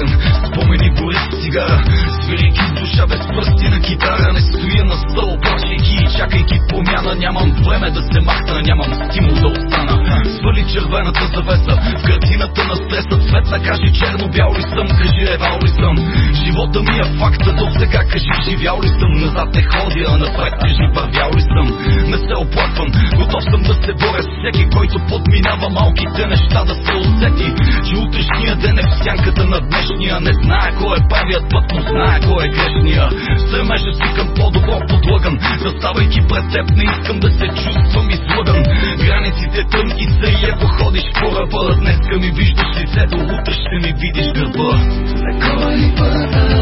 песен Спомени горят цигара Свирики с душа без пръсти на китара. Не стоя на стъл, плачейки и чакайки промяна. Нямам време да се махна, нямам стимул да остана. Свали червената завеса В картината на стреса. Цвет на кажи черно-бял ли са Живота ми е факта до сега Кажи живял ли съм Назад не ходя, а напред кажи вървял ли съм. Не се оплаквам, готов съм да се боря с всеки Който подминава малките неща да се усети Че утрешния ден е в сянката на днешния. Не знае кой е правият път, но знае кой е грешния. Стремежа си към по-добро подлъган Заставайки пред теб не искам да се чувствам излъган. Границите тънки са и ако ходиш по ръба Днеска ми виждаш лицето, утре ще ми видиш гърба. Кой ли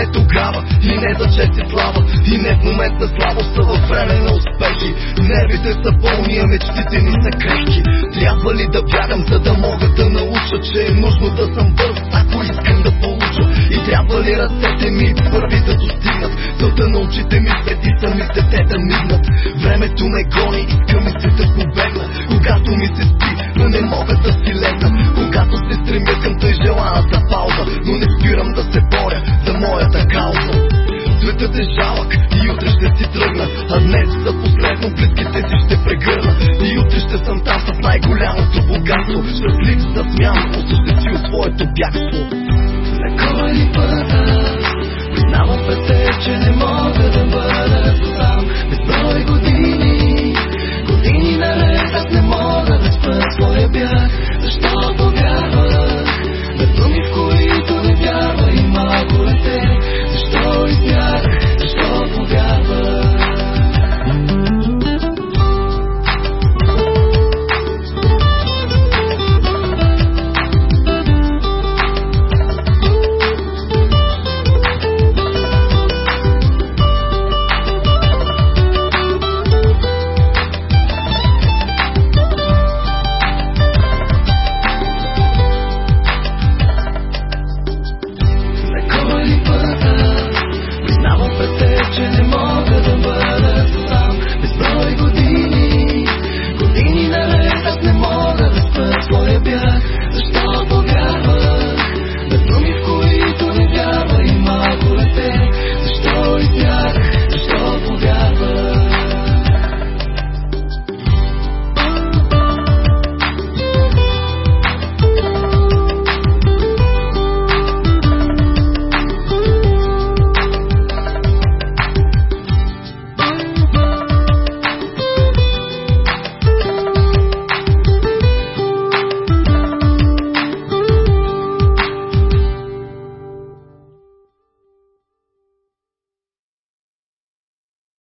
не тогава И не за чест и слава И не в момент на слабост, а във време на успехи. Нервите са болни, а мечтите ни са крехки. Трябва ли да бягам, за да мога да науча Че е нужно да съм бърз, ако искам да получа? И трябва ли ръцете ми първи да достигнат Целта на очите ми преди самите те да мигнат Времето ме гони, иска ми се да побегна най-голямото богатство. Щастлив да смян, осъществил своето бягство